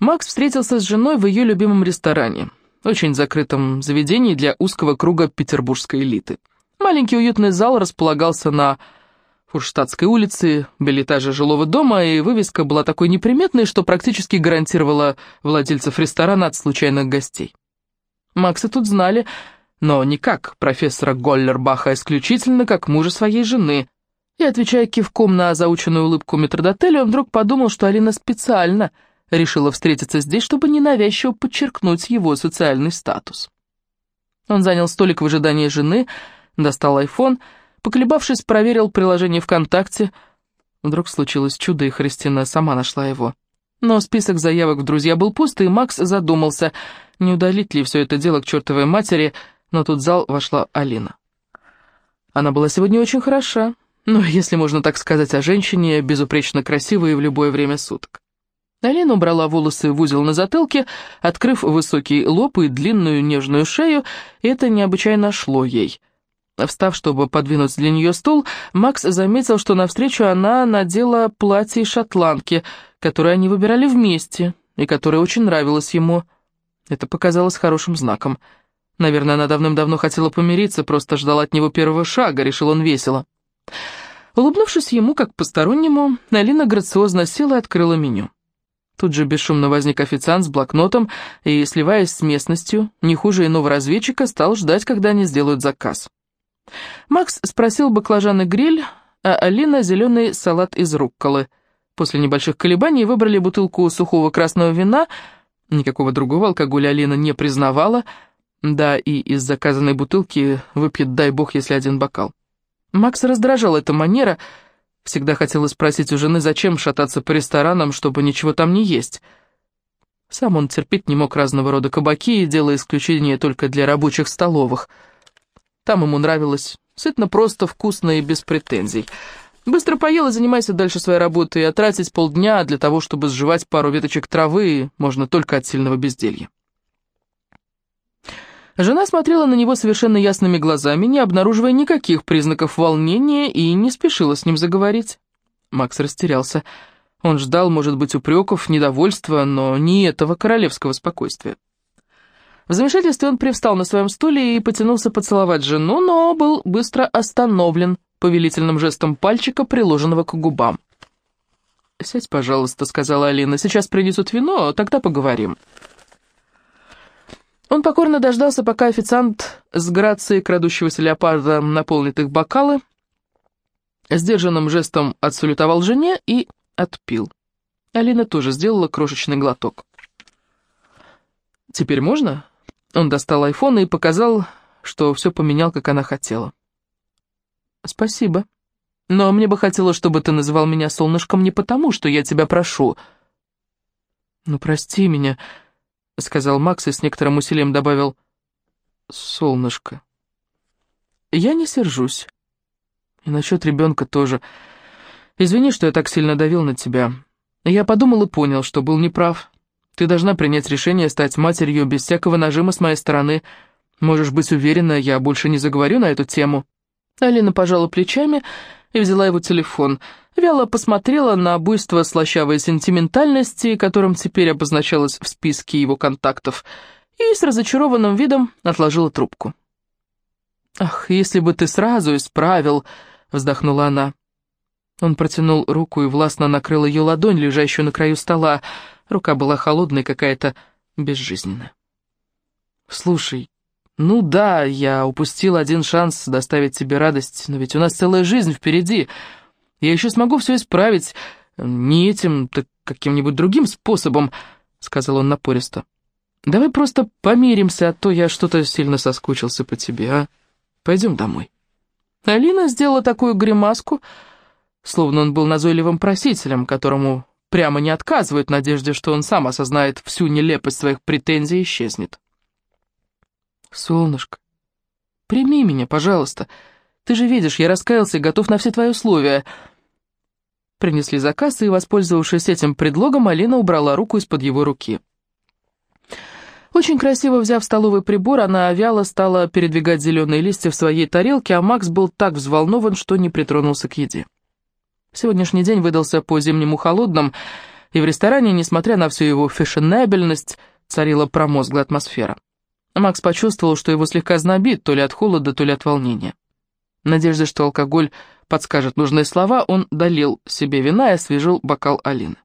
Макс встретился с женой в ее любимом ресторане, очень закрытом заведении для узкого круга петербургской элиты. Маленький уютный зал располагался на Фурштадтской улице, билетаже жилого дома, и вывеска была такой неприметной, что практически гарантировала владельцев ресторана от случайных гостей. Макса тут знали, но не как профессора Голлербаха, а исключительно как мужа своей жены. И, отвечая кивком на заученную улыбку метродотеля, он вдруг подумал, что Алина специально решила встретиться здесь, чтобы ненавязчиво подчеркнуть его социальный статус. Он занял столик в ожидании жены, достал айфон — Поколебавшись, проверил приложение ВКонтакте. Вдруг случилось чудо, и Христина сама нашла его. Но список заявок в друзья был пуст, и Макс задумался, не удалить ли все это дело к чертовой матери, но тут в зал вошла Алина. Она была сегодня очень хороша, ну, если можно так сказать о женщине, безупречно красивой в любое время суток. Алина убрала волосы в узел на затылке, открыв высокий лоб и длинную нежную шею, это необычайно шло ей. Встав, чтобы подвинуть для нее стул, Макс заметил, что навстречу она надела платье шотландки, которое они выбирали вместе, и которое очень нравилось ему. Это показалось хорошим знаком. Наверное, она давным-давно хотела помириться, просто ждала от него первого шага, решил он весело. Улыбнувшись ему, как постороннему, Алина грациозно села и открыла меню. Тут же бесшумно возник официант с блокнотом и, сливаясь с местностью, не хуже иного разведчика, стал ждать, когда они сделают заказ. Макс спросил баклажаны гриль, а Алина зеленый салат из рукколы. После небольших колебаний выбрали бутылку сухого красного вина, никакого другого алкоголя Алина не признавала, да и из заказанной бутылки выпьет, дай бог, если один бокал. Макс раздражал эта манера, всегда хотела спросить у жены, зачем шататься по ресторанам, чтобы ничего там не есть. Сам он терпеть не мог разного рода кабаки, делая исключение только для рабочих столовых — там ему нравилось. Сытно, просто, вкусно и без претензий. Быстро поел и занимайся дальше своей работой, а тратить полдня для того, чтобы сживать пару веточек травы, можно только от сильного безделья. Жена смотрела на него совершенно ясными глазами, не обнаруживая никаких признаков волнения, и не спешила с ним заговорить. Макс растерялся. Он ждал, может быть, упреков, недовольства, но не этого королевского спокойствия. В замешательстве он привстал на своем стуле и потянулся поцеловать жену, но был быстро остановлен повелительным жестом пальчика, приложенного к губам. «Сядь, пожалуйста», — сказала Алина, — «сейчас принесут вино, тогда поговорим». Он покорно дождался, пока официант с грацией крадущегося леопарда наполнит их бокалы, сдержанным жестом отсалютовал жене и отпил. Алина тоже сделала крошечный глоток. «Теперь можно?» Он достал айфон и показал, что все поменял, как она хотела. «Спасибо. Но мне бы хотелось, чтобы ты называл меня солнышком не потому, что я тебя прошу». «Ну, прости меня», — сказал Макс и с некоторым усилием добавил «солнышко». «Я не сержусь. И насчет ребенка тоже. Извини, что я так сильно давил на тебя. Я подумал и понял, что был неправ. Ты должна принять решение стать матерью без всякого нажима с моей стороны. Можешь быть уверена, я больше не заговорю на эту тему». Алина пожала плечами и взяла его телефон. Вяло посмотрела на буйство слащавой сентиментальности, которым теперь обозначалось в списке его контактов, и с разочарованным видом отложила трубку. «Ах, если бы ты сразу исправил!» — вздохнула она. Он протянул руку и властно накрыл ее ладонь, лежащую на краю стола. Рука была холодная, какая-то безжизненная. «Слушай, ну да, я упустил один шанс доставить тебе радость, но ведь у нас целая жизнь впереди. Я еще смогу все исправить, не этим, так каким-нибудь другим способом», — сказал он напористо. «Давай просто помиримся, а то я что-то сильно соскучился по тебе, а? Пойдем домой». Алина сделала такую гримаску, словно он был назойливым просителем, которому прямо не отказывает в надежде, что он сам осознает всю нелепость своих претензий и исчезнет. «Солнышко, прими меня, пожалуйста. Ты же видишь, я раскаялся и готов на все твои условия». Принесли заказ, и, воспользовавшись этим предлогом, Алина убрала руку из-под его руки. Очень красиво взяв столовый прибор, она вяло стала передвигать зеленые листья в своей тарелке, а Макс был так взволнован, что не притронулся к еде. Сегодняшний день выдался по-зимнему холодным, и в ресторане, несмотря на всю его фешенебельность, царила промозглая атмосфера. Макс почувствовал, что его слегка знобит, то ли от холода, то ли от волнения. Надежда, что алкоголь подскажет нужные слова, он долил себе вина и освежил бокал Алины.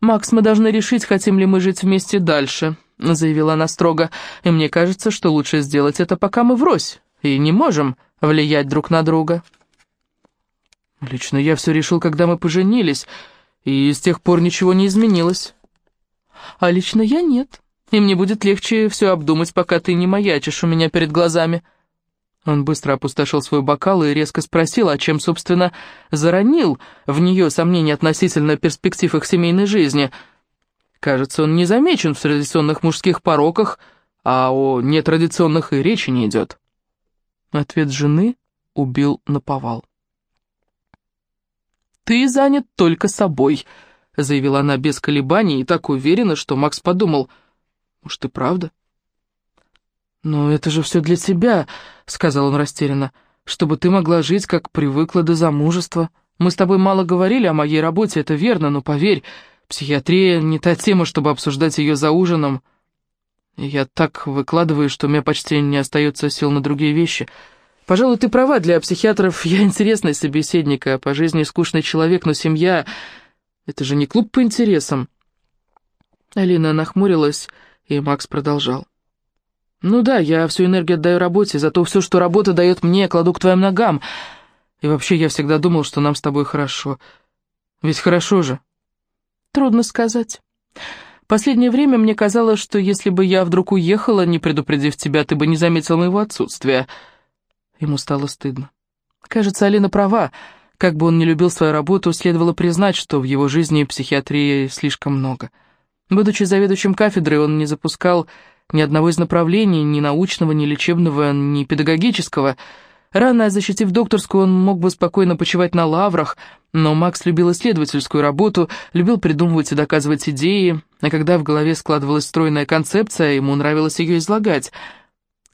«Макс, мы должны решить, хотим ли мы жить вместе дальше», — заявила она строго, «и мне кажется, что лучше сделать это, пока мы врозь, и не можем влиять друг на друга». «Лично я все решил, когда мы поженились, и с тех пор ничего не изменилось». «А лично я нет, и мне будет легче все обдумать, пока ты не маячишь у меня перед глазами». Он быстро опустошил свой бокал и резко спросил, а чем, собственно, заронил в нее сомнения относительно перспектив их семейной жизни. Кажется, он не замечен в традиционных мужских пороках, а о нетрадиционных и речи не идет. Ответ жены убил наповал. «Ты занят только собой», — заявила она без колебаний и так уверенно, что Макс подумал, «Может, и правда?» «Но это же все для тебя», — сказал он растерянно, «чтобы ты могла жить, как привыкла до замужества. Мы с тобой мало говорили о моей работе, это верно, но поверь, психиатрия не та тема, чтобы обсуждать ее за ужином. Я так выкладываю, что у меня почти не остается сил на другие вещи. Пожалуй, ты права, для психиатров я интересный собеседник, а по жизни скучный человек, но семья — это же не клуб по интересам». Алина нахмурилась, и Макс продолжал. «Ну да, я всю энергию отдаю работе, зато все, что работа дает мне, кладу к твоим ногам. И вообще я всегда думал, что нам с тобой хорошо. Ведь хорошо же». «Трудно сказать. Последнее время мне казалось, что если бы я вдруг уехала, не предупредив тебя, ты бы не заметил моего отсутствия». Ему стало стыдно. Кажется, Алина права. Как бы он ни любил свою работу, следовало признать, что в его жизни психиатрии слишком много. Будучи заведующим кафедрой, он не запускал ни одного из направлений, ни научного, ни лечебного, ни педагогического. Рано защитив докторскую, он мог бы спокойно почивать на лаврах, но Макс любил исследовательскую работу, любил придумывать и доказывать идеи, а когда в голове складывалась стройная концепция, ему нравилось ее излагать.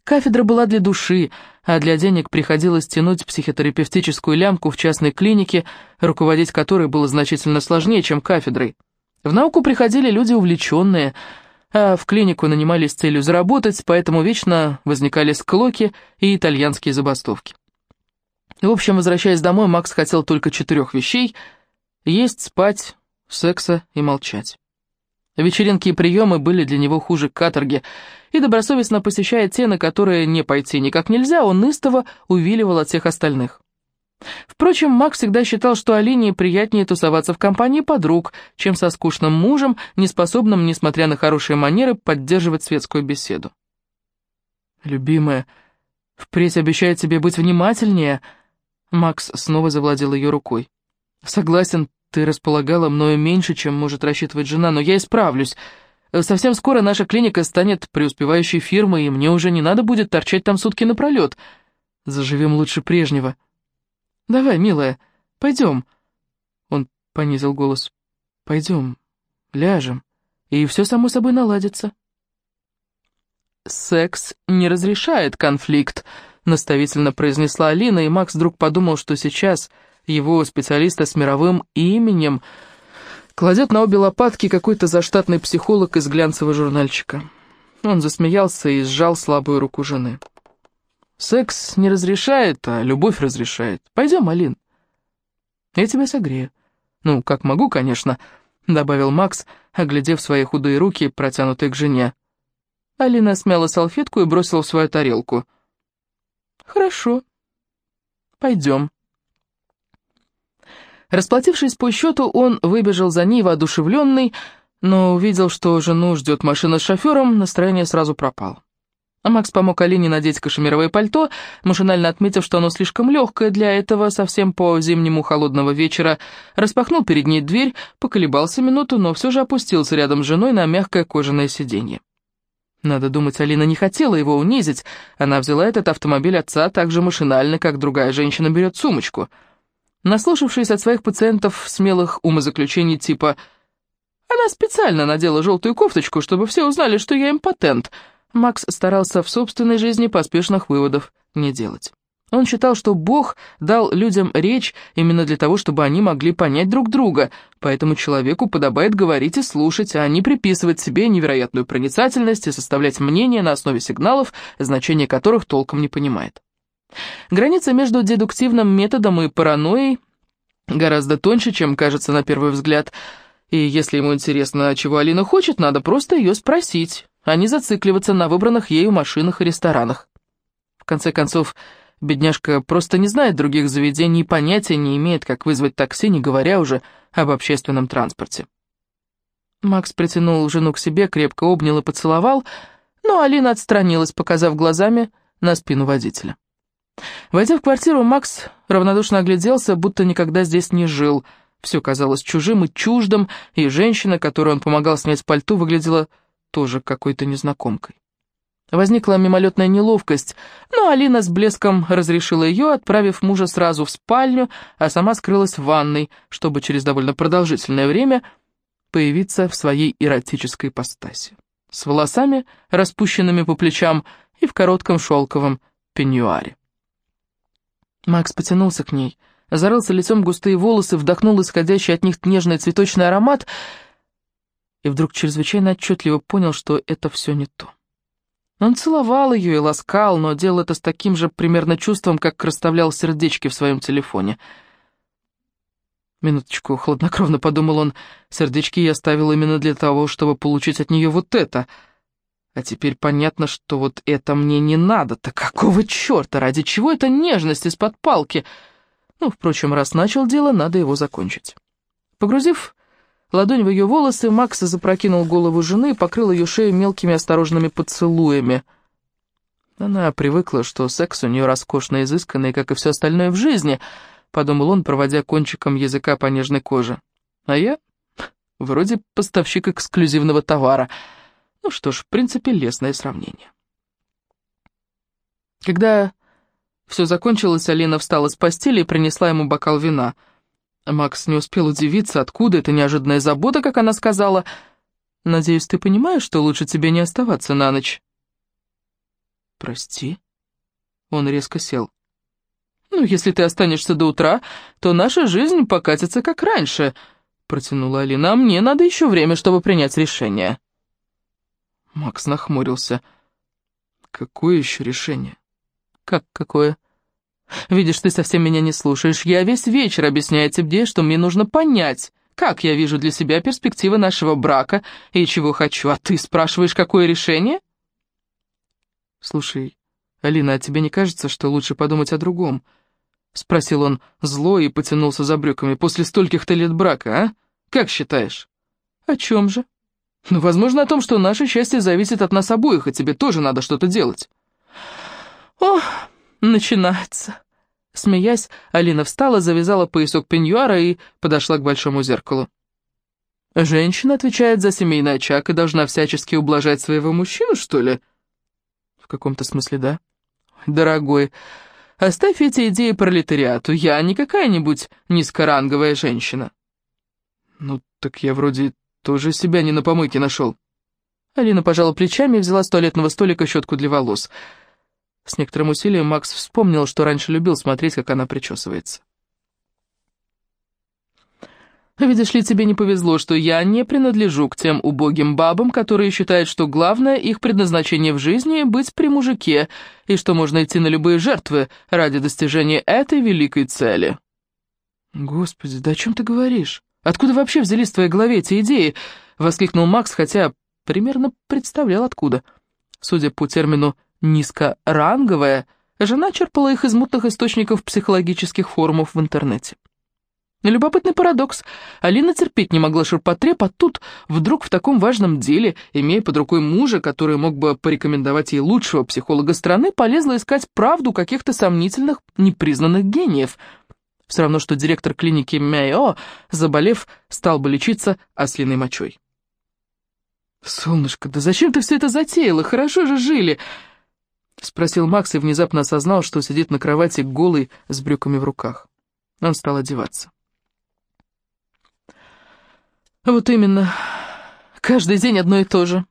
Кафедра была для души, а для денег приходилось тянуть психотерапевтическую лямку в частной клинике, руководить которой было значительно сложнее, чем кафедрой. В науку приходили люди увлеченные – а в клинику нанимались с целью заработать, поэтому вечно возникали склоки и итальянские забастовки. В общем, возвращаясь домой, Макс хотел только четырех вещей – есть, спать, секса и молчать. Вечеринки и приемы были для него хуже каторги, и добросовестно посещая те, на которые не пойти никак нельзя, он истово увиливал от всех остальных. Впрочем, Макс всегда считал, что Алине приятнее тусоваться в компании подруг, чем со скучным мужем, неспособным, несмотря на хорошие манеры, поддерживать светскую беседу. «Любимая, впредь обещаю тебе быть внимательнее», Макс снова завладел ее рукой. «Согласен, ты располагала мною меньше, чем может рассчитывать жена, но я исправлюсь. Совсем скоро наша клиника станет преуспевающей фирмой, и мне уже не надо будет торчать там сутки напролет. Заживем лучше прежнего». «Давай, милая, пойдем». Он понизил голос. «Пойдем, ляжем, и все само собой наладится». «Секс не разрешает конфликт», — наставительно произнесла Алина, и Макс вдруг подумал, что сейчас его специалиста с мировым именем кладет на обе лопатки какой-то заштатный психолог из глянцевого журнальчика. Он засмеялся и сжал слабую руку жены. Секс не разрешает, а любовь разрешает. Пойдем, Алин. Я тебя согрею. Ну, как могу, конечно, добавил Макс, оглядев свои худые руки, протянутые к жене. Алина смяла салфетку и бросила в свою тарелку. Хорошо. Пойдем. Расплатившись по счету, он выбежал за ней воодушевленный, но увидел, что жену ждет машина с шофером, настроение сразу пропало. А Макс помог Алине надеть кашемировое пальто, машинально отметив, что оно слишком легкое для этого, совсем по зимнему холодного вечера, распахнул перед ней дверь, поколебался минуту, но все же опустился рядом с женой на мягкое кожаное сиденье. Надо думать, Алина не хотела его унизить, она взяла этот автомобиль отца так же машинально, как другая женщина берет сумочку. Наслушавшись от своих пациентов смелых умозаключений типа «Она специально надела желтую кофточку, чтобы все узнали, что я импотент», Макс старался в собственной жизни поспешных выводов не делать. Он считал, что Бог дал людям речь именно для того, чтобы они могли понять друг друга, поэтому человеку подобает говорить и слушать, а не приписывать себе невероятную проницательность и составлять мнение на основе сигналов, значение которых толком не понимает. Граница между дедуктивным методом и паранойей гораздо тоньше, чем кажется на первый взгляд, и если ему интересно, чего Алина хочет, надо просто ее спросить, а не зацикливаться на выбранных ею машинах и ресторанах. В конце концов, Бедняжка просто не знает других заведений и понятия не имеет, как вызвать такси, не говоря уже об общественном транспорте. Макс притянул жену к себе, крепко обнял и поцеловал, но Алина отстранилась, показав глазами на спину водителя. Войдя в квартиру, Макс равнодушно огляделся, будто никогда здесь не жил. Все казалось чужим и чуждым, и женщина, которой он помогал снять пальто, выглядела тоже какой-то незнакомкой. Возникла мимолетная неловкость, но Алина с блеском разрешила ее, отправив мужа сразу в спальню, а сама скрылась в ванной, чтобы через довольно продолжительное время появиться в своей эротической ипостаси. С волосами, распущенными по плечам, и в коротком шелковом пеньюаре. Макс потянулся к ней, зарылся лицом в густые волосы, вдохнул исходящий от них нежный цветочный аромат и вдруг чрезвычайно отчетливо понял, что это все не то. Он целовал ее и ласкал, но делал это с таким же примерно чувством, как расставлял сердечки в своем телефоне. Минуточку, хладнокровно подумал он, сердечки я оставил именно для того, чтобы получить от нее вот это. А теперь понятно, что вот это мне не надо. Так какого черта, ради чего эта нежность из-под палки? Ну, впрочем, раз начал дело, надо его закончить. Погрузив Ладонь в ее волосы, Макс запрокинул голову жены и покрыл ее шею мелкими осторожными поцелуями. Она привыкла, что секс у нее роскошно изысканный, как и все остальное в жизни, подумал он, проводя кончиком языка по нежной коже. А я вроде поставщик эксклюзивного товара. Ну что ж, в принципе, лестное сравнение. Когда все закончилось, Алина встала с постели и принесла ему бокал вина — Макс не успел удивиться, откуда эта неожиданная забота, как она сказала. «Надеюсь, ты понимаешь, что лучше тебе не оставаться на ночь?» «Прости». Он резко сел. «Ну, если ты останешься до утра, то наша жизнь покатится как раньше», — протянула Алина. «А мне надо еще время, чтобы принять решение». Макс нахмурился. «Какое еще решение?» «Как какое?» Видишь, ты совсем меня не слушаешь. Я весь вечер объясняю тебе, что мне нужно понять, как я вижу для себя перспективы нашего брака и чего хочу, а ты спрашиваешь, какое решение? Слушай, Алина, а тебе не кажется, что лучше подумать о другом? Спросил он зло и потянулся за брюками. После стольких-то лет брака, а? Как считаешь? О чем же? Ну, возможно, о том, что наше счастье зависит от нас обоих, и тебе тоже надо что-то делать. Ох начинается». Смеясь, Алина встала, завязала поясок пеньюара и подошла к большому зеркалу. «Женщина отвечает за семейный очаг и должна всячески ублажать своего мужчину, что ли?» «В каком-то смысле, да». «Дорогой, оставь эти идеи пролетариату, я не какая-нибудь низкоранговая женщина». «Ну, так я вроде тоже себя не на помойке нашел». Алина пожала плечами и взяла с туалетного столика щетку для волос – с некоторым усилием Макс вспомнил, что раньше любил смотреть, как она причесывается. «Видишь ли, тебе не повезло, что я не принадлежу к тем убогим бабам, которые считают, что главное их предназначение в жизни — быть при мужике, и что можно идти на любые жертвы ради достижения этой великой цели». «Господи, да о чем ты говоришь? Откуда вообще взялись в твоей голове эти идеи?» — воскликнул Макс, хотя примерно представлял откуда. Судя по термину низкоранговая, жена черпала их из мутных источников психологических форумов в интернете. Любопытный парадокс. Алина терпеть не могла ширпотреб, а тут вдруг в таком важном деле, имея под рукой мужа, который мог бы порекомендовать ей лучшего психолога страны, полезла искать правду каких-то сомнительных, непризнанных гениев. Все равно, что директор клиники Мэйо, заболев, стал бы лечиться ослиной мочой. «Солнышко, да зачем ты все это затеяла? Хорошо же жили!» Спросил Макс и внезапно осознал, что сидит на кровати голый с брюками в руках. Он стал одеваться. Вот именно. Каждый день одно и то же.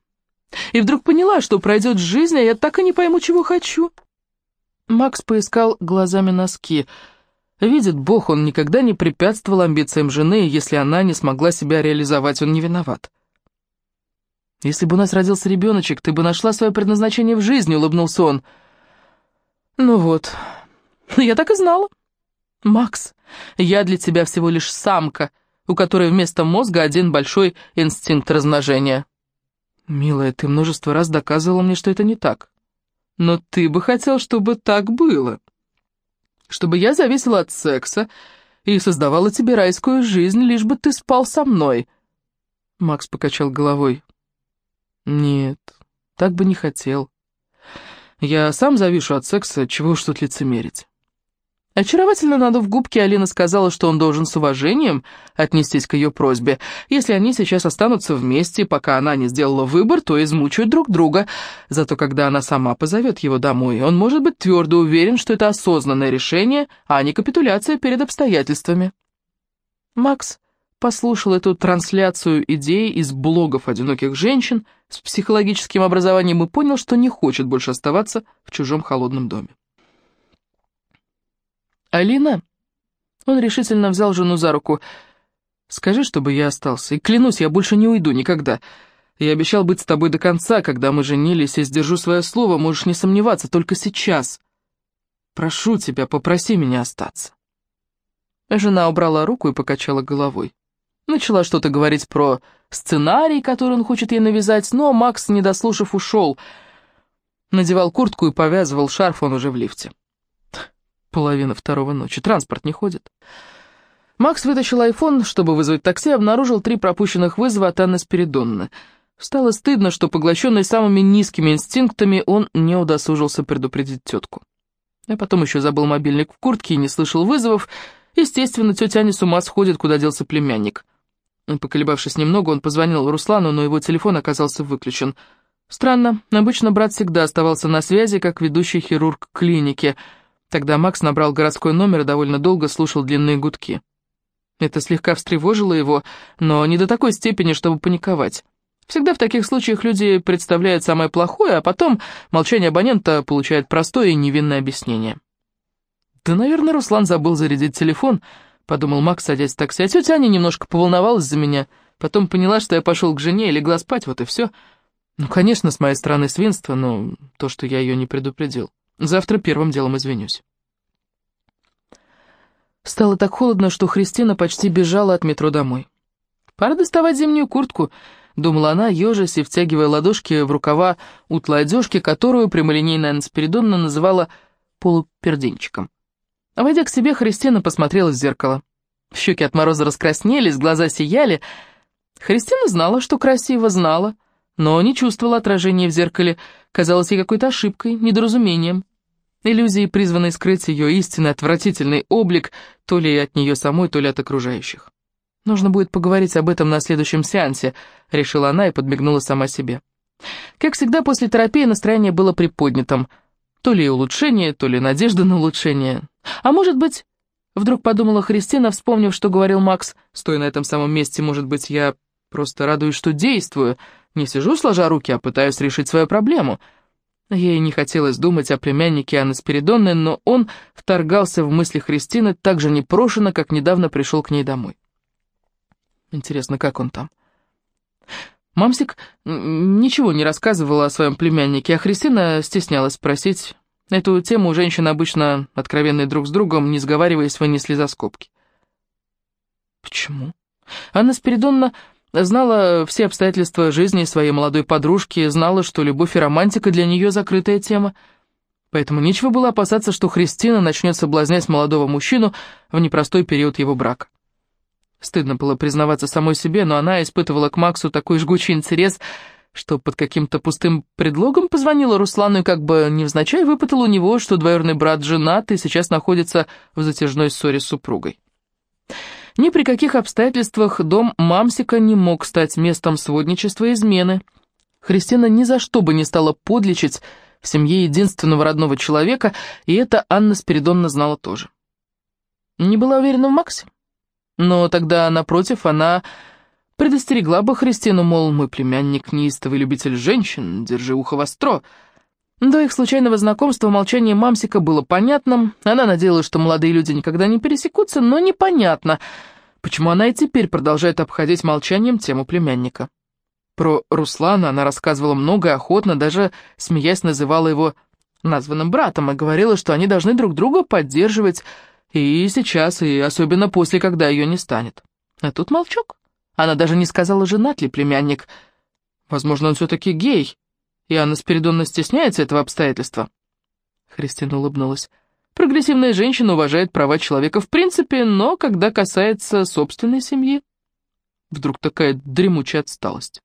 И вдруг поняла, что пройдет жизнь, а я так и не пойму, чего хочу. Макс поискал глазами носки. Видит Бог, он никогда не препятствовал амбициям жены, и если она не смогла себя реализовать, он не виноват. «Если бы у нас родился ребеночек, ты бы нашла свое предназначение в жизни», — улыбнулся он. «Ну вот, я так и знала. Макс, я для тебя всего лишь самка, у которой вместо мозга один большой инстинкт размножения». «Милая, ты множество раз доказывала мне, что это не так. Но ты бы хотел, чтобы так было. Чтобы я зависела от секса и создавала тебе райскую жизнь, лишь бы ты спал со мной». Макс покачал головой. «Нет, так бы не хотел. Я сам завишу от секса, чего уж тут лицемерить». Очаровательно надув губки, Алина сказала, что он должен с уважением отнестись к ее просьбе. Если они сейчас останутся вместе, пока она не сделала выбор, то измучают друг друга. Зато когда она сама позовет его домой, он может быть твердо уверен, что это осознанное решение, а не капитуляция перед обстоятельствами. Макс послушал эту трансляцию идей из блогов одиноких женщин с психологическим образованием и понял, что не хочет больше оставаться в чужом холодном доме. «Алина?» Он решительно взял жену за руку. «Скажи, чтобы я остался, и клянусь, я больше не уйду никогда. Я обещал быть с тобой до конца, когда мы женились, и сдержу свое слово, можешь не сомневаться, только сейчас. Прошу тебя, попроси меня остаться». Жена убрала руку и покачала головой. Начала что-то говорить про сценарий, который он хочет ей навязать, но Макс, не дослушав, ушел. Надевал куртку и повязывал шарф, он уже в лифте. Половина второго ночи. Транспорт не ходит. Макс вытащил айфон, чтобы вызвать такси, обнаружил три пропущенных вызова от Анны Спиридонны. Стало стыдно, что, поглощенный самыми низкими инстинктами, он не удосужился предупредить тетку. А потом еще забыл мобильник в куртке и не слышал вызовов. Естественно, тетя Аня с ума сходит, куда делся племянник. Поколебавшись немного, он позвонил Руслану, но его телефон оказался выключен. Странно, обычно брат всегда оставался на связи, как ведущий хирург клиники — Тогда Макс набрал городской номер и довольно долго слушал длинные гудки. Это слегка встревожило его, но не до такой степени, чтобы паниковать. Всегда в таких случаях люди представляют самое плохое, а потом молчание абонента получает простое и невинное объяснение. «Да, наверное, Руслан забыл зарядить телефон», — подумал Макс, садясь в такси. А тетя Аня немножко поволновалась за меня, потом поняла, что я пошел к жене и легла спать, вот и все. Ну, конечно, с моей стороны свинство, но то, что я ее не предупредил. Завтра первым делом извинюсь. Стало так холодно, что Христина почти бежала от метро домой. «Пора доставать зимнюю куртку», — думала она, ежась и втягивая ладошки в рукава утлой одежки, которую прямолинейная Анна Спиридонна называла полуперденчиком. Войдя к себе, Христина посмотрела в зеркало. Щеки от мороза раскраснелись, глаза сияли. Христина знала, что красиво, знала, но не чувствовала отражения в зеркале, казалось ей какой-то ошибкой, недоразумением. Иллюзии, призванные скрыть ее истинный отвратительный облик, то ли от нее самой, то ли от окружающих. «Нужно будет поговорить об этом на следующем сеансе», — решила она и подмигнула сама себе. Как всегда, после терапии настроение было приподнятым. То ли улучшение, то ли надежда на улучшение. А может быть, вдруг подумала Христина, вспомнив, что говорил Макс, стоя на этом самом месте, может быть, я просто радуюсь, что действую, не сижу сложа руки, а пытаюсь решить свою проблему — Ей не хотелось думать о племяннике Анны Спиридонны, но он вторгался в мысли Христины так же непрошено, как недавно пришел к ней домой. Интересно, как он там? Мамсик ничего не рассказывала о своем племяннике, а Христина стеснялась спросить. Эту тему женщины обычно, откровенные друг с другом, не сговариваясь, вынесли за скобки. Почему? Анна Спиридонна Знала все обстоятельства жизни своей молодой подружки, знала, что любовь и романтика для нее закрытая тема. Поэтому нечего было опасаться, что Христина начнет соблазнять молодого мужчину в непростой период его брака. Стыдно было признаваться самой себе, но она испытывала к Максу такой жгучий интерес, что под каким-то пустым предлогом позвонила Руслану и как бы невзначай выпытала у него, что двоюродный брат женат и сейчас находится в затяжной ссоре с супругой. Ни при каких обстоятельствах дом Мамсика не мог стать местом сводничества и измены. Христина ни за что бы не стала подлечить в семье единственного родного человека, и это Анна Спиридонна знала тоже. Не была уверена в Максе. Но тогда, напротив, она предостерегла бы Христину, мол, мой племянник неистовый любитель женщин, держи ухо востро. До их случайного знакомства молчание мамсика было понятным. Она надеялась, что молодые люди никогда не пересекутся, но непонятно, почему она и теперь продолжает обходить молчанием тему племянника. Про Руслана она рассказывала много и охотно, даже, смеясь, называла его названным братом и говорила, что они должны друг друга поддерживать и сейчас, и особенно после, когда ее не станет. А тут молчок. Она даже не сказала, женат ли племянник. Возможно, он все-таки гей, и Анна Спиридоновна стесняется этого обстоятельства. Христина улыбнулась. Прогрессивная женщина уважает права человека в принципе, но когда касается собственной семьи... Вдруг такая дремучая отсталость.